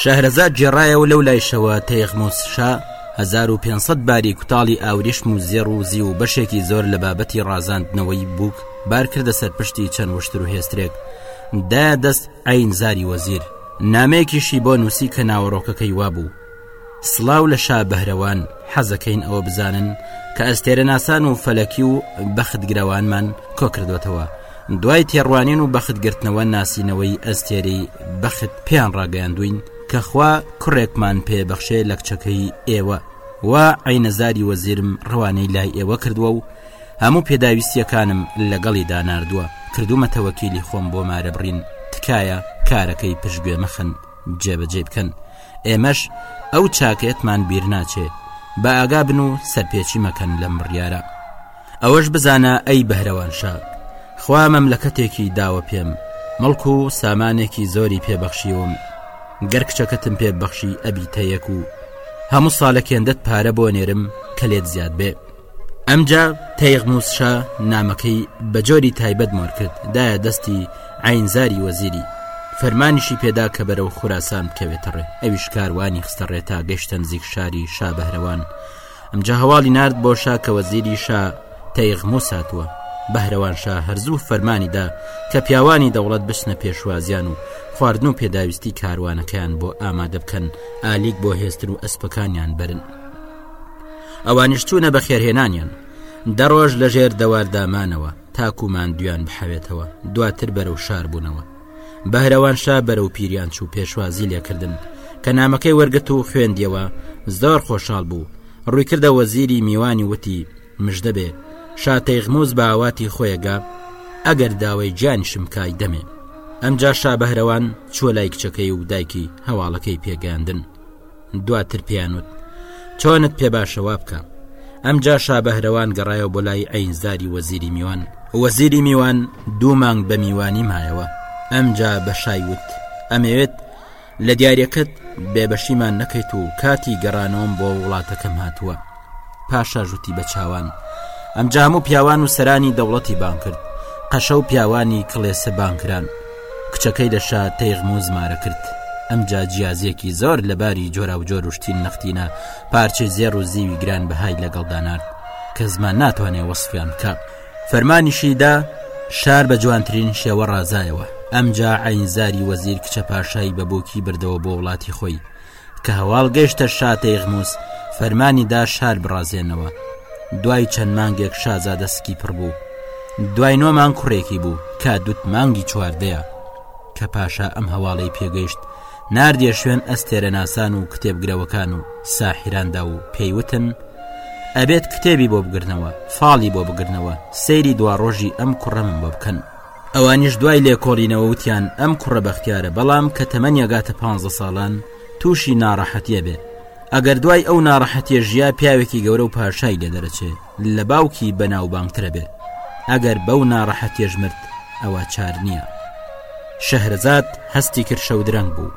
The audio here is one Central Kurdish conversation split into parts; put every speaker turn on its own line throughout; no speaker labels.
شەهرەزاد گێڕایەوە لەو لایشەوە تەیغمۆس شا 1500 باری کوتاڵی ئاوریشم و زێڕ و زی و بەشێکی زۆر لە بابەتی ڕازاندنەوەی بووک بارکردە سەرپشتی چەند وشتر و هێسترێک دا دەست ئەین زاری وەزیر نامەیەکیشی بۆ نووسی کە ناوەڕۆکەکەی وابوو سڵاو لە شا بەهرەوان حەزەکەین ئەوە بزانن کە ئەستێرەناسان و فەلەکی و بەختگرەوانمان کۆکردوێتەوە دوای تێڕوانین و بەختگرتنەوە ناسینەوەی ئەستێری بەخت پێیان ڕاگەیاندوین کە خوا کوڕێکمان پێبەخشێ لە کچەکەی ئێوە و عینەزاری وەزیرم ڕەوانەی لای ئێوە کردووە و هەموو پێداویستیەکانم لەگەڵی داناردووە کردومەتەوەکیلی خۆم بۆ مارە بڕین تکایە کارەکەی پشگوێ مەخەن جێبەجێ بکەن ئێمەش ئەو چاکێتمان بیر ناچێ بە ئاگا بن و سەرپێچی مەکەن لەم بڕیارە ئەوەش بزانە ئەی بەهرەوانشا خوا مەملەکەتێکی داوە پێم مەڵک و سامانێکی زۆری پێبەخشیوم گەر کچەکەتم پێ بەخشی ئەبیتەیەک و هەموو ساڵەکێندت پارە بۆ نێرم کە لێت زیاد بێ ئەمجا تەیغموس شا نامەکەی بە جۆری تایبەت مۆر کرد دایە دەستی عینزاری وەزیری فەرمانیشی پێدا کە بەرەو خوراسان بکەوێتە ڕێ ئەویش کاروانی خستە ڕێ تا گەشتە نزیک شاری شا بەهرەوان ئەمجا هەواڵی نرد بۆ شا کە وەزیری شا تەیغموس هاتووە بەهرەوان شا هەرزوو فەرمانیدا کە پیاوانی دەوڵەت بچنە پێشوازیان و خواردن و پێداویستی کاروانەکەیان بۆ ئامادە بکەن ئالیک بۆ هێستن و ئەسپەکانیان برن. ئەوانیش چوونە بەخێرهێنانیان دە ڕۆژ لە ژێر دەواردامانەوە تاکومان دویان بحەوێتەوە دواتر بەرەو شار بوونەوە بەهرەوان شا بەرەو پیریان چوو پێشوازی لێکردن کە نامەکەی وەرگت و خوێندیەوە زۆر خۆشحال بوو ڕووی کردە وەزیری میوانی وتی مژدەبێ شاتەیغموز باواتی خۆیگا ئەگەر داوای جانشم کای دەمێ ئەمجا شا بەهرەوان چۆ لای کچەکەی و دایکی هەواڵەکەی پێگەاندن دواتر پێیانوت چۆنت پێ باشە وا بکە ئەمجا شابەهرەوان گەڕایەوە بۆ لای ئەینزاری وەزیری میوان وەزیری میوان دوو مانگ بە میوانی مایەوە ئەمجا بە شایوت ئەمەوێت لە دیارەکەت بێبەشیمان نەکەیت و کاتی گەڕانەوەم بۆ وڵاتەکەم هاتووە پاشا ژوتی بە چاوان ئەمجام و پیاوان و سەرانی دەوڵەتی بان کرد قەشە و پیاوانی کڵێسە بانکران کچەکەی لە شا تەیغم و زمارە کرد ئەمجا جیازیەکی زۆر لەباری جۆرا و جۆر وشتین نەختینە پارچەی زێر و زیوی گران بەهای لەگەڵدا نرد کە زمان ناتوانێ وەصفیان بکە فەرمانیشیدا شار بە جوانترین شێوە ڕازایەوە ئەمجا عینزاری وەزیر کچە پاشایی بە بۆکی بردەوە بۆ وڵاتی خۆی کە هەواڵ گەیشتە شا تەیغموس فەرمانی دا شار بڕازێنەوە دوای چەند مانگێک شازادە سکی پڕ بوو دوای نۆ مانگ کوڕێکی بوو کە دوت مانگی چواردەیە کە پاشا ئەم هەواڵی پێگەیشت ناردیە شوێن ئەستێرە ناسان و کتێبگرەوەکان و ساحیراندا و پێیوتن ئەبێت کتێبی بۆ بگرنەوە فاڵی بۆ بگرنەوە سەیری دواڕۆژی ئەم کوڕەمم بۆ بکەن ئەوانیش دوای لێکۆڵینەوە وتیان ئەم کوڕە بەختیارە بەڵام کە تەمەنی گاتە پ ساڵان تووشی ناڕەحەتیە بێ ئەگەر دوای ئەو ناڕەحەتیە ژیا پیاوێکی گەورە و پاشای لێ دەرەچێ لە باوکی بەناوبانگترە بێ ئەگەر بەو ناڕەحەتیەش مرد ئەوە چار نییە شەهرەزاد هەستی کرد شەودرەنگ بوو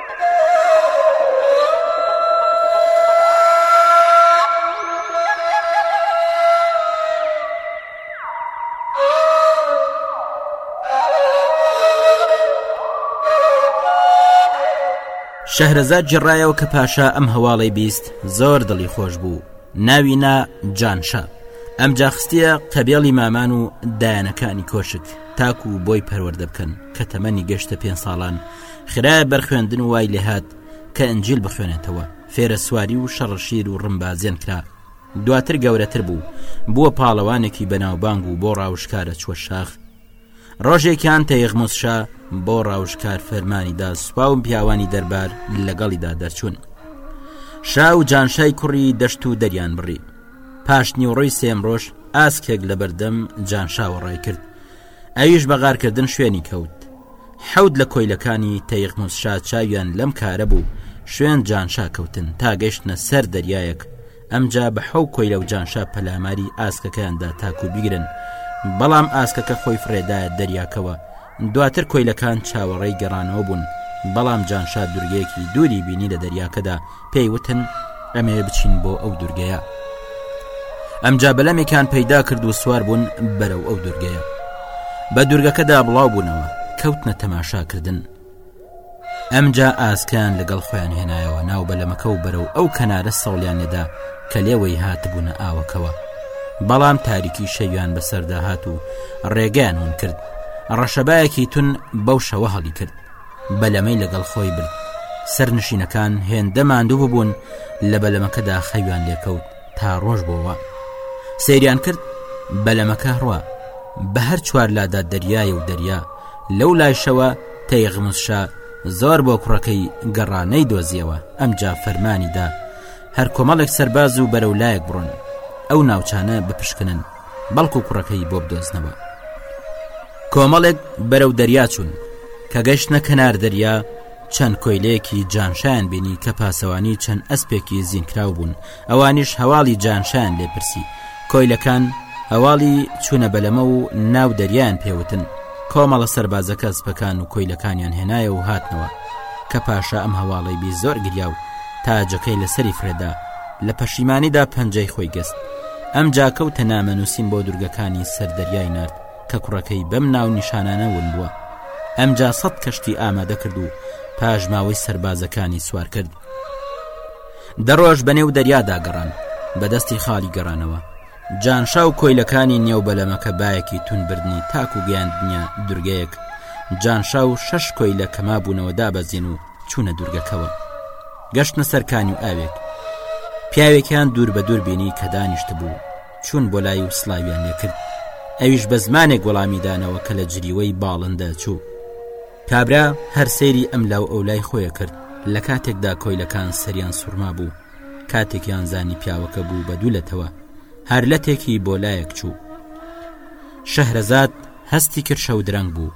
شەهرەزاد جێڕایەوە کە پاشا ئەم هەواڵی بیست زۆر دڵی خۆش بوو ناوی نا جانشە ئەم جاخستیە قەبێڵی مامان و دایانەکانی کۆشک تاکو و بۆی پەروەەردە بکەن کە تەمەنی گەشتە پێ ساڵان خراە بەر خوێندن وای لێهات کە ئەنجیل بخوێنێتەوە فێرە سواری و شەڕشیر و ڕمبازێن کرا دواتر گەورەتر بوو بووە پاڵەوانێکی بەناوبانگ و بۆ ڕاوشکارە چوە شاخ ڕۆژێکیان تەیغموسشا بۆ ڕاوشکار فەرمانیدا سوپا و پیاوانی دەربار لەگەڵیدا دەرچوون شا و جانشای کوڕی دەشت و دەریان بڕی پاشنی و ڕۆی سێمرۆژ ئاسکێک لە بەردەم جانشاوە ڕای کرد ئەویش بە غارکردن شوێنی کەوت حەوت لە کۆیلەکانی تەیغموسشا چاویان لەم کارە بوو شوێن جانشا کەوتن تا گەشتە سەر دەریایەک ئەمجا بە حەو کۆیلە و جانشا پەلاماری ئاسکەکەیاندا تاکو بیگرن بەڵام ئاسکەکە خۆی فرێدایە دەریاکەوە دواتر کۆیلەکان چاوەڕێی گەڕانەوە بوون بەڵام جانشا دورگەیەکی دووری بینی لە دەریاکەدا پێی وتن ئەمێ بچین بۆ ئەو دوورگەیە ئەمجا بەلەمێکان پەیدا کرد و سوار بوون بەرەو ئەو دوورگەیە بە دوورگەکەدا بڵاو بوونەوە کەوتنە تەماشاکردن ئەمجا ئاسکان لەگەڵ خۆیان هێنایەوە ناو بەلەمەکە و بەرەو ئەو کەنارە سەڵیان نەدا کە لێوەی هاتبوونە ئاوەکەوە بەڵام تاریکی شەویان بەسەردا هات و ڕێگەیان ون کرد ڕەشەبایەکی تون بەو شەوە هەڵی کرد بەلەمەی لەگەڵ خۆی برد سەر نشینەکان هێندە ماندوو ببوون لە بەلەمەکەدا خەویان لێکەوت تا ڕۆژ بۆوە سەیریان کرد بەلەمەکە ڕوا بە هەر چوار لادا دەریای و دەریا لەو لایشەوە تەیغمسشا زۆر بۆ کوڕەکەی گەڕانەی دۆزیەوە ئەمجا فەرمانیدا هەر کۆمەڵێک سەرباز و بەرەو لایەک بڕۆن ئەو ناوچانە بپشکنن بەڵکو کوڕەکەی بۆ بدۆزنەوە کۆمەڵێک بەرەو دەریا چوون کە گەشتە کەنار دەریا چەند کۆیلەیەکی جانشان بینی کە پاسەوانی چەند ئەسپێکی زیینکرااو بوون ئەوانیش هەواڵی جانشان لێپرسی کۆیلەکان هەواڵی چوونە بەلەمە و ناو دەریان پێوتن کۆمەڵە سەربازەکە سپەکان و کۆیلەکانیان هێنایە و هاتنەوە کە پاشا ئەم هەواڵی بی زۆر گریا و تاجەکەی لەسەری فرێدا لە پەشیمانیدا پەنجەی خۆی گەست ئەمجا کەوتە نامە نووسین بۆ دورگەکانی سەر دەریای نارد کە کوڕەکەی بەم ناو نیشانانە ون بووە ئەمجا سەد کەشتی ئامادە کرد و پاشماوەی سربازەکانی سوار کرد دەڕۆژ بە نێو دەریادا گەڕان بەدەستی خاڵی گەڕانەوە جانشا و کۆیلەکانی نێو بەلەمەکە باەکی تونبردنی تاک و گەیاندنیا دورگەیەک جانشا و شەش کۆی لە کەما بوونەوە دابەزین و چوونە دوورگەکەوە گەشتە سەرکانی و ئاوێک پیاوێکیان دوور بە دوور بینی کە دانیشت بوو چوون بۆ لای و سلاویان لێکرد ئەویش بە زمانێک وەڵامیدانەوە کە لە جریوەی باڵندە چوو کابرا هەر سەیری ئەم لاو ئەو لای خۆیە کرد لە کاتێکدا کۆیلەکان سەریان سوورما بوو کاتێکیان زانی پیاوەکە بوو بە دوولەتەوە هەر لەتێکی بۆ لایەک چوو شەهرەزاد هەستی کرشە و درەنگ بوو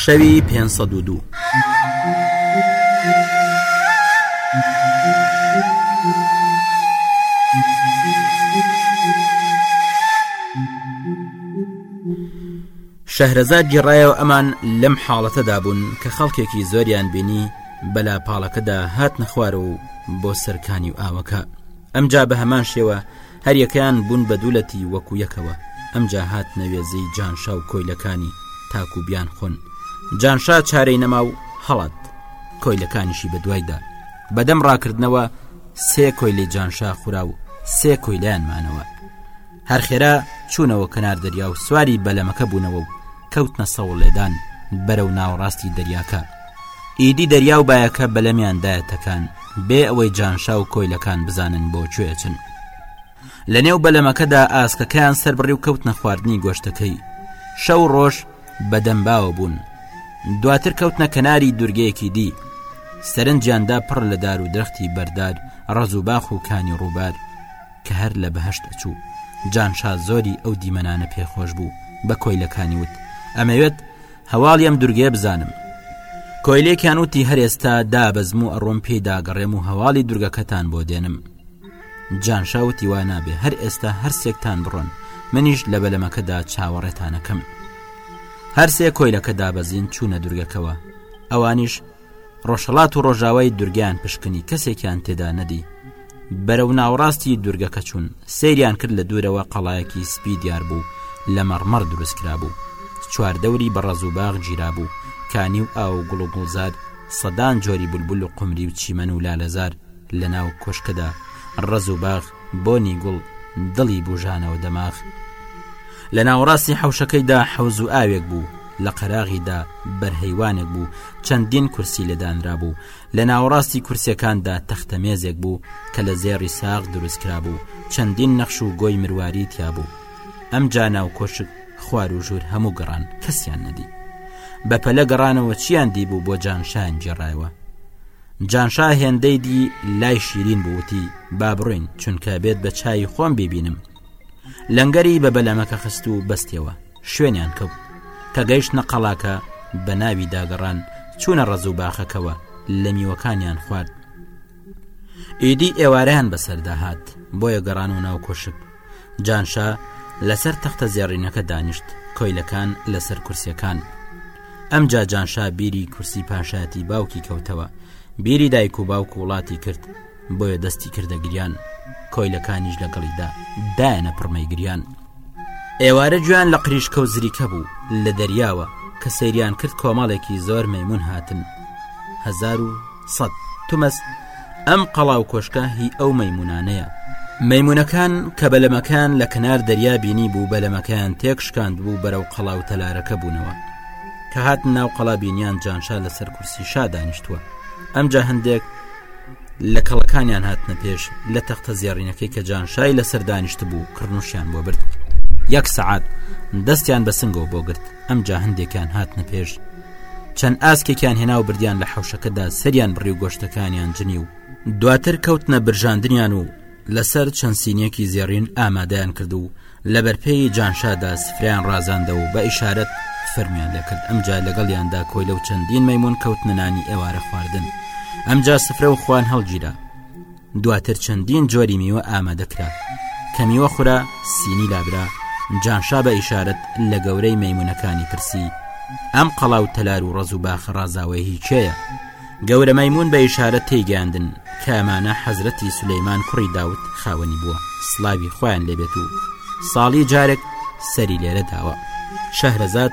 شەوی پێنج سەد و دوو. شەهرەزاد گێڕایەوە ئەمان لەم حاڵەتەدا بوون کە خەڵکێکی زۆریان بینی بەلا پاڵەکەدا هات نەخوار و بۆ سەرکانی و ئاوەکە ئەمجا بە هەمان شێوە هەریەکەیان بوون بە دوو لەتی وەکو یەکەوە ئەمجا هاتنە وێزەی جانشا و کۆیلەکانی تاکو بیان خۆن جانشا چارەی نەما و هەڵات کۆیلەکانیشی بە دوایدا بەدەم ڕاکردنەوە سێ کۆیلی جانشا خورا و سێ کۆیلیان مانەوە هەر خێرا چوونەوە کەنار دەریا و سواری بەلەمەکە بوونەوە و کەوتنە سەوڵێدان بەرەو ناوەڕاستی دەریاکە ئیدی دەریا و بایەکە بەلەمیان دایە تەکان بێ ئەوەی جانشا و کۆیلەکان بزانن بۆ کوێچن لە نێو بەلەمەکەدا ئاسکەکەیان سەربڕی و کەوتنە خواردنی گۆشتەکەی شەو ڕۆژ بەدەم باوە بوون دواتر کەوتنە کەناری دوورگەیەکی دی سەرنجیاندا پڕ لە دار و درەختی بەردار ڕز و باخ و کانی ڕووبار کە هەر لە بەهشت ئەچوو جانشا زۆری ئەو دیمەنانە پێخۆش بوو بە کۆیلەکانی وت ئەمەوێت هەواڵی ئەم دورگەیە بزانم. کۆیلێکیان وتی هەر ئێستا دابەزم و ئەڕۆم پێی داگەڕێم و هەواڵی دورگەکەتان بۆ دێنم. جانشا وتی وا نابێ هەر ئێستا هەرسێکتان بڕۆن منیش لە بەلەمەکەدا چاوەڕێتانەکەم. هەرسێ کۆیلەکە دابەزین چوونە دورگەکەوە ئەوانیش ڕۆژهڵات و ڕۆژاوای دورگیان پشکنی کەسێکیان تێدا نەدی بەرە و ناوڕاستی دورگەکە چوون سریان کرد لە دوورەوە قەڵایەکی سپی دیار بوو لە مەڕمەڕ دروست کرا بوو چواردەوری بە ڕەزوباغ گیرا بوو کانی و ئاو گوڵ و گوڵزار سەدان جۆری بولبول و قمری و چیمەن و لالەزار لە ناو کۆشکەدا ڕەز و باغ بۆنی گوڵ دڵی بژانەوە دەماغ لە ناوەڕاستی حەوشەکەیدا حەوز و ئاوێک بوو لە قەراغیدا بەرهەیوانێک بوو چەندین کورسی لێدانرا بوو لە ناوەڕاستی کورسەکاندا تەختەمێزێک بوو کە لە زێڕی ساغ دروستکرا بوو چەندین نەخش و گۆی مرواری تیا بوو ئەم جانا و کۆشک خوار و ژوور هەموو گەڕان کەسیان نەدی بەپەلە گەڕانەوە چیان دیبوو بۆ جانشان جێڕایەوە جانشا هێندەی دی لای شیرین بووتی با بڕین چونکە بێت بە چای خۆم ببینم لەنگەری بە بەلەمەکە خست و بەستەوە شوێنیان کەوت کە گەیشت نەقەڵاکە بە ناوی داگەڕان چوونە ڕز و باخەکەوە لە میوەکانیان خوارد ئیدی ئێوارەیان بەسەرداهات بۆیە گەڕان و ناو کۆشک جانشا لەسەر تەختە زێڕینەکە دانیشت کۆیلەکان لەسەر کورسیەکان ئەمجا جانشا بیری کورسی پاشایەتی باوکی کەوتەوە بیری دایک و باوک و وڵاتی کرد بۆیە دەستی کردە گریان کۆیلەکانیش لەگەڵیدا دایەنە پڕمەی گریان ئێوارە گویان لە قریشکە و زریکە بوو لە دەریاوە کە سەیریان کرد کۆمەڵێکی زۆر مەمون هاتن هزار و سەد تمەس ئەم قەڵاو کۆشکە هی ئەو مەمونانەیە مەمونونەکان کە بەلەمەکان لە کنار دەریا بینی بوو بەلەمەکەیان تێک شکاند بوو بەرەو قەڵاو تەلارەکە بوونەوە کە هات ناو قەڵابینیان جانشا لەسەر کورسی شا دانیشتووە ئەمجا هەندێک لە کەڵەکانیان هاتنە پێش لە تەختە زێڕینەکەی کە جانشای لەسەر دانیشت بوو کڕنوشیان بۆ برد یەک سعات دەستیان بە سنگەوە بۆ گرت ئەمجا هەندێکیان هاتنە پێش چەند ئاسکێکیان هێنا و بردیان لە حوشەکەدا سەریان بڕی و گۆشتەکانیان جنی و دواتر کەوتنە برژاندنیان و لەسەر چەند سینیەکی زێڕین ئامادەیان کرد و لە بەرپێی جانشادا سفریان ڕازاندە و بە ئیشارەت فەرمیان دەکرد ئەمجا لەگەڵیاندا کۆی لەو چەندین مەمون کەوتنەنانی ئێوارە خواردن ئەمجا سفرە و خوان هەڵگیرە دواتر چەندین جۆری میوە ئامادەکرا کە میوە خورا سینی لابرا جانشا بە ئیشارەت لە گەورەی مەمونونەکانی پرسی ئەم قەڵا و تەلار و ڕز و باخە ڕازاوەی هیچەیە گەورە مەمون بە ئیشارە تێیگەاندن کامانە حەزرەتی سلەیمان کوڕی داوت خاوەنی بووە سلاوی خۆیان لێبێت و ساڵی جارێک سەری لێرە داوە شەهرەزاد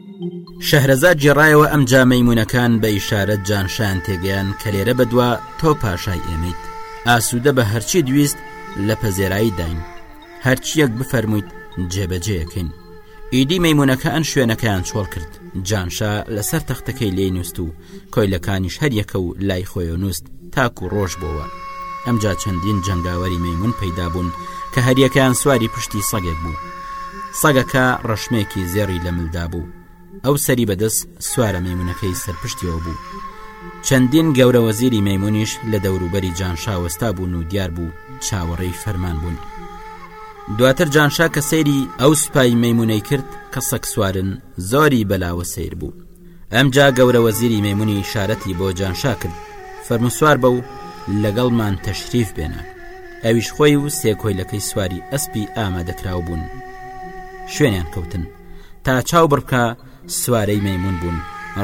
شەهرەزاد گێڕایەوە ئەمجا مەیمونەکان بە ئیشارەت جانشان تێگەیان کە لێرە بەدوا تۆ پاشای ئێمەیت ئاسوودە بە هەرچی دویست لە پەزێرایی داین هەرچیەک بفەرموویت جێبەجێەکەین ئیدی مەمونونەکە ئەن شوێنەکەیان چۆڵ کرد جانشا لەسەر تەختەکەی لێ نووست و کۆیلەکانیش هەریەکە و لای خۆیۆنووست تاک و ڕۆژ بۆوە ئەمجا چەندین جەنگاوەری مەمون پەیدا بوون کە هەریەکەیان سواری پشتی سەگێک بوو سەگەکە ڕەشمێکی زێڕی لە ملدا بوو ئەو سەری بەدەست سوارە مەمونونەکەی سەرپشتیەوە بوو چەندین گەورە وەزیری مەمونیش لە دەوروبەری جانشاوەستا بوون و دیار بوو چاوەڕێی فەرمان بوون دواتر جانشا کە سەیری ئەو سوپای مەمونەی کرد کە سەک سوارن زۆری بەلاوە سیر بوو ئەمجا گەورە وەزیری مەیمونی شارەتی بۆ جانشا کرد فەرمو سوار بە و لەگەڵمان تەشریف بێنە ئەویش خۆی و سێکۆیلەکەی سواری ئەسپی ئامادەکراو بوون شوێنیان کەوتن تا چاو بڕکە سوارەی مەمون بوون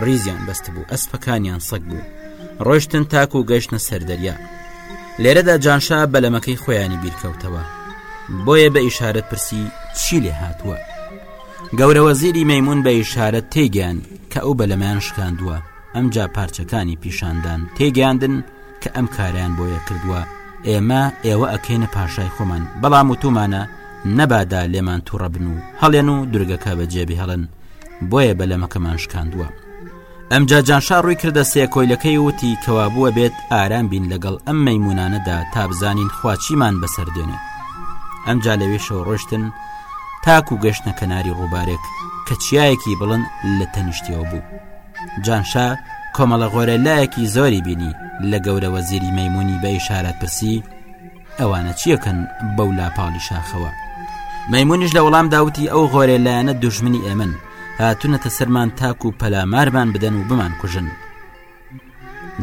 ڕیزیان بەست بوو ئەسپەکانیان سەگ بوو ڕۆشتن تاک و گەشتە سەردەریا لێرەدا جانشا بەلەمەکەی خۆیانی بیرکەوتەوە بۆیە بە ئیشارەت پرسی چی لێ هاتووە گەورە وەزیری مەیمون بە ئیشارەت تێیگەیان کە ئەو بەلەمەیان شکاندووە ئەمجا پارچەکانی پیشاندان تێگەیاندن کە ئەم کاریان بۆیە کردووە ئێمە ئێوە ئەکەینە پاشای خۆمان بەڵام وتومانە نەبادا لێمان توڕە بن و هەڵێن و دورگەکە بەجێبهێڵن بۆیە بەلەمەکەمان شکاندووە ئەمجا جانشا ڕووی کردە سێ کۆیلەکەی وتی کەوابووە بێت ئارام بین لەگەڵ ئەم مەمونانەدا تابزانین خواچیمان بەسەر دێنێ ئەمجا لەوێشەوە ڕۆشتن تاکو و گەشتە کەناری ڕووبارێک کە چیایەکی بڵند لە تەنیشتەوە بوو جانشا کۆمەڵە غۆرە لایەکی زۆری بینی لە گەورەوە زیری مەمونی بە ئیشارەت پرسی ئەوانە چیەکەن بەو لاپاڵی شاخەوە مەمونیش لە وەڵام داوتی ئەو غۆرێ لایەنە دژمنی ئێمن هاتونەتە سەرمان تاک و پەلامارمان بدەن و بمان کوژن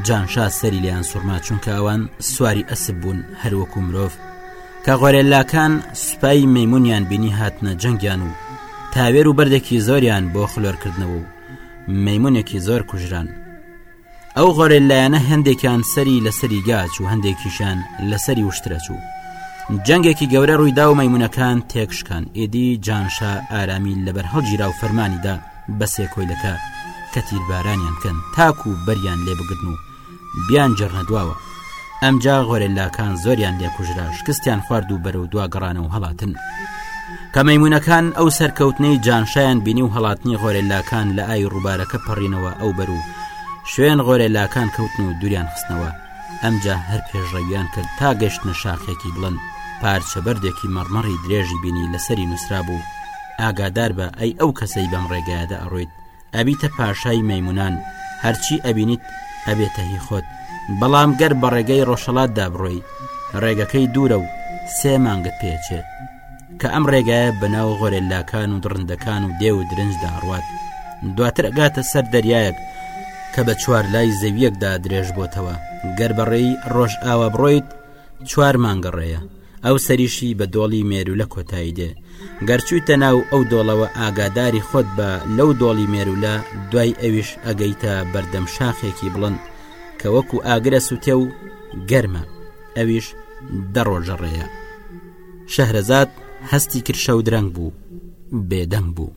جانشا سەری لیان سوورما چونکە ئەوان سواری ئەسب بوون هەروەکو مرۆڤ کە غۆرێلاکان سوپای مەمونیان بینی هاتنە جەنگیان و تاوێر و بەردێکی زۆریان بۆ خلۆرکردنەوە و مەمونێکی زۆر کوژران ئەو غۆرێللایەنە هەندێکیان سەری لە سەری گاچ و هەندێکیشان لە سەری وشترە چوو جەنگێکی گەورە ڕوویدا و مەمونونەکان تێکشکان ئێدی جانشا ئارامی لەبەر هەڵگیرا و فەرمانیدا بە سێ کۆیلەکە کە تیربارانیان کەن تاکو و بەریان لێ بگرن و بیان جێڕنە دواوە ئەمجا غۆرەلاکان زۆریان لێکوژرا شکستیان خوارد و بەرەو دوا گەڕانە و هەڵاتن کە مەمونونەکان ئەو سەرکەوتنەی جانشایان بینی و هەڵاتنی غۆرەلاکان لە ئای ڕووبارەکە پەڕینەوە ئەو بەر و شوێن غۆرەلاکان کەوتن و دوریان خستنەوە ئەمجا هەر پێشڕەویان کرد تا گەشتنە شاخێکی بڵند پارچە بەردێکی مەڕمەڕی درێژی بینی لەسەری نووسرا بوو ئاگادار بە ئەی ئەو کەسەی بەم ڕێگایەدا ئەڕۆیت ئەبیتە پاشای مەمونان هەرچی ئەبینیت ئەبێتە هی خۆت بەڵام گەر بە ڕێگەی ڕۆژەڵات دابڕۆی ڕێگەکەی دوورە و سێ مانگت پێچێت کە ئەم ڕێگایە بەناو غۆرێلاکان و دڕندەکان و دێ و درنجدا ڕوات دواتر ئەگاتە سەر دەریایەک کە بە چوار لای زەویەکدا درێژ بۆتەوە گەر بەڕێی ڕۆژ ئاوا بڕۆیت چوار مانگەڕێیە ئەو سەریشی بە دۆڵی مێرولە کۆتایی دێ گەر چوویتە ناو ئەو دۆڵەوە ئاگاداری خۆت بە لەو دۆڵی مێرولە دوای ئەویش ئەگەیتە بەردەم شاخێکی بڵند کە وەکو ئاگرە سووتێ و گەرمە ئەویش دەڕۆژە ڕێە شەهرەزاد هەستی کرشە و درەنگ بوو بێدەنگ بوو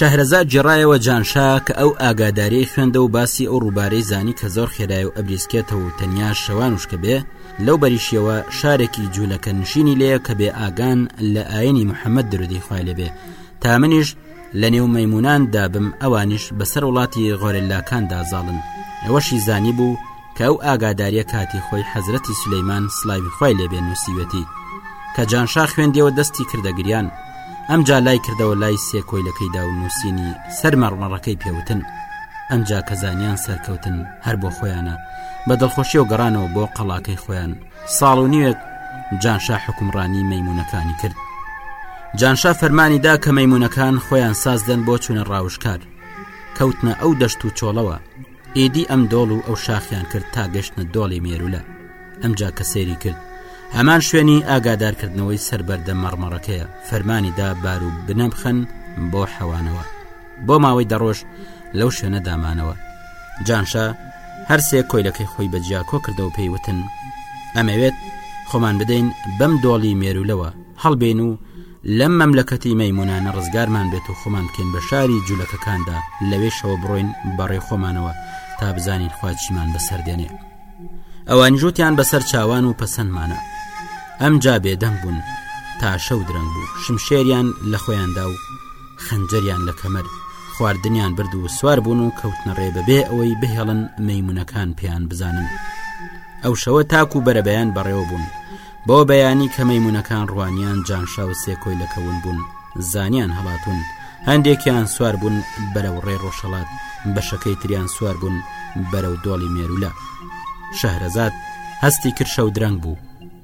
شەهرەزاد جێڕایەوە جانشا کە ئەو ئاگاداری خوێندە و باسی ئەو ڕووبارەی زانی کە زۆر خێرای و ئەبریسکێتەوە و تەنیا شەوان وشکە بێ لەو بەریشیەوە شارێکی جوولەکە نشینی لێە کە بێ ئاگان لە ئاینی محەممەد درودی خوای لەبێ تا منیش لە نێو مەمونان دابم ئەوانیش بەسەر وڵاتی غۆرللاکاندا زاڵن ئەوەشی زانی بوو کە ئەو ئاگاداریە کاتی خۆی حەزرەتی سلەیمان سلاوی خۆی لێبێ نووسیوێتی کە جانشا خوێندیەوە دەستی کردەگریان ئەمجا لای کردەوە لای سێ کۆیلەکەیدا و نووسینی سەر مەڕمەڕەکەی پێوتن ئەمجا کە زانیان سەرکەوتن هەر بۆ خۆیانە بە دڵخۆشیەوە گەڕانەوە بۆ قەڵاکەی خۆیان ساڵ و نیوێک جانشا حکومڕانی مەمونونەکانی کرد جانشا فەرمانی دا کە مەمونونەکان خۆیان ساز دەن بۆ چوونە ڕاوشکار کەوتنە ئەو دەشت و چۆڵەوە ئیدی ئەم دۆڵ و ئەو شاخیان کرد تا گەشتنە دۆڵی مێرولە ئەمجا کە سێری کرد هەمان شوێنی ئاگادارکردنەوەی سربەردە مەڕمەڕەکەیە فەرمانی دا بار و بنەبخەن بۆ حەوانەوە بۆ ماوەی دەڕۆژ لەو شوێنە دامانەوە جانشا هەرسێ کۆیلەکەی خۆی بەجیا کۆ کردەوە پێی وتن ئەمەوێت خۆمان بدەین بەم دۆڵی مێرولەوە هەڵبێن و لەم مەملەکەتی مەمونانە ڕزگارمان بێت و خۆمان بکەین بە شاری جوولەکەکاندا لەوێشەوە بڕۆین بەڕێ خۆمانەوە تا بزانین خواچیمان بەسەر دێنێ ئەوان جووتیان بەسەر چاوان و پەسەندمانە ئەم جا بێدەنگ بوون تاشە و درەنگ بوو شمشێریان لە خۆیاندا و خەنجەریان لە کەمەر خواردنیان برد و سوار بوون و کەوتنە ڕێ بەبێ ئەوەی بهێڵن مەیمونونەکان پێیان بزانن ئەو شەوە تاکو و بەرەبەیان بەڕێوە بوون بۆ بەیانی کە مەیمونونەکان ڕوانیان جانشا و سێکۆی لەکەون بوون زانیان هەڵاتون هەندێکیان سوار بوون بەرەو ڕێ ڕۆژهڵات بەشەکەی تریان سوار بوون بەرەو دۆڵی مێرولە شەهرەزاد هەستی کرشە و درەنگ بوو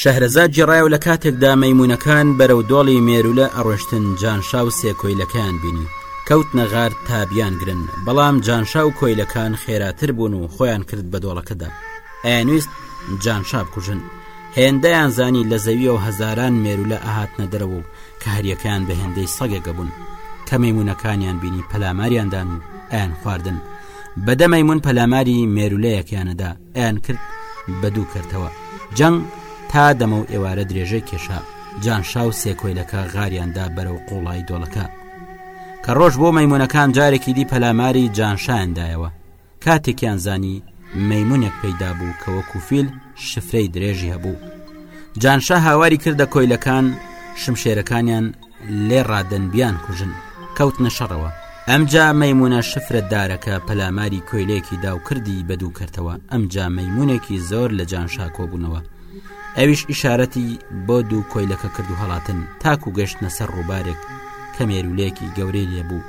شەهرەزاد جێڕایەوە لە کاتێکدا مەیمونەکان بەرەو دۆڵی مێرولە ئەڕۆشتن جانشا و سێ کۆیلەکەیان بینی کەوت نەغار تابیان گرن بەڵام جانشا و کۆیلەکان خێراتر بوون و خۆیان کرد بە دۆڵەکەدا ئەیانویست جانشا بکوژن هێندەیان زانی لە زەویە و هەزاران مێرولە ئەهاتنە دەرەوە و کە هەریەکەیان بە هێندەی سەگێکە بوون کە مەمونونەکانیان بینی پەلاماریاندان و ئەیان خواردن بەدە مەمون پەلاماری مێرولەیەکیانەدا ئەیان کرد بە دوو کەرتەوە جەنگ تا دەمە و ئێوارە درێژەی کێشا جانشا و سێکۆیلەکە غاریاندا بەرە و قوڵای دۆڵەکە کە ڕۆژ بۆ مەمونونەکان جارێکی دی پەلاماری جانشایاندایەوە کاتێکیان زانی مەمونێک پەیدا بوو کە وەکوفیل شفرەی درێژی هەبوو جانشا هاواری کردە کۆیلەکان شمشێرەکانیان لێ ڕادەن بیان کوژن کەوتنە شەڕەوە ئەمجا مەمونە شفرە دارەکە پەلاماری کۆیلێکی داو کردی بە دوو کەرتەوە ئەمجا مەمونێکی زۆر لە جانشا کۆبوونەوە ئەویش ئیشارەتی بۆ دوو کۆیلەکە کرد و هەڵاتن تاکو گەشتنە سەر ڕووبارێک کە مێرولەیەکی گەورەی لێبوو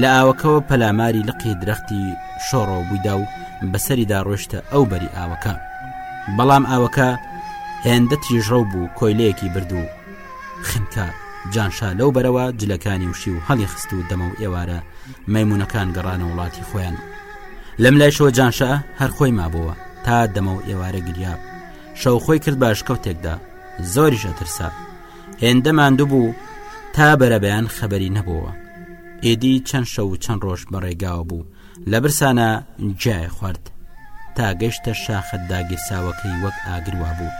لە ئاوەکەەوە پەلاماری لقی درەختی شۆڕۆ بوویدا و بەسەریدا ڕۆشتە ئەو بەری ئاوەکە بەڵام ئاوەکە هێندە تیژڕەو بوو کۆیلەیەکی برد و خنکە جانشا لەو بەرەوە جلەکانی وشی و هەڵی خست و دەمە و ئێوارە مەمونونەکان گەڕانە وڵاتی خۆیان لەم لایشەوە جانشا هەر خۆی مابووە تا دەمە و ئێوارە گریا شەو خۆی کرد باشکەوتێکدا زۆریشە ترسا هێندە ماندووبوو تا بەرەبەیان خەبەری نەبووە ئێدی چەند شەو و چەند ڕۆژ بەڕێگاوە بوو لە برسانە جای خوارد تا گەشتە شاخە داگیرساوەکەی وەک ئاگروا بوو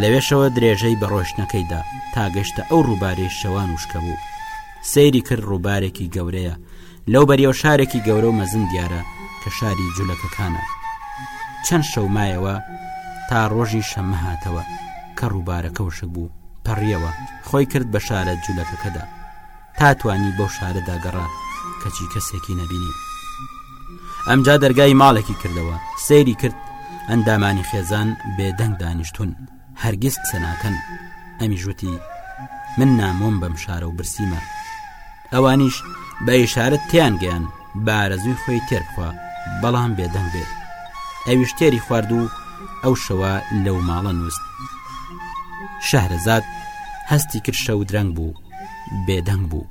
لەوێشەوە درێژەی بە ڕۆشتنەکەیدا تا گەشتە ئەو ڕووبارەی شەوان وشکە بوو سەیری کرد ڕووبارێکی گەورەیە لەو بەریەوە شارێکی گەورە و مەزن دیارە کە شاری جولەکەکانە چەند شەومایەوە تا ڕۆژی شەمە هاتەوە کە ڕووبارەکە وشک بوو پەڕیەوە خۆی کرد بە شارە جولەکەکەدا تا توانی بەو شارەدا گەڕا کەچی کەسێکی نەبینی ئەمجا دەرگای ماڵێکی کردەوە سەیری کرد ئەندامانی خێزان بێدەنگ دانیشتون هەرگیز قسە ناکەن ئەمی ژووتی من نامۆم بەم شارە و برسیمە ئەوانیش بە ئیشارەت تیان گەیان بارەزوی خۆی تێرخوا بەڵام بێدەنگ بێت ئەویش تێری خوارد و ئەو شەوە لەو ماڵە نووست شەهرەزاد هەستی کرد شەو درەنگ بوو بێدەنگ بوو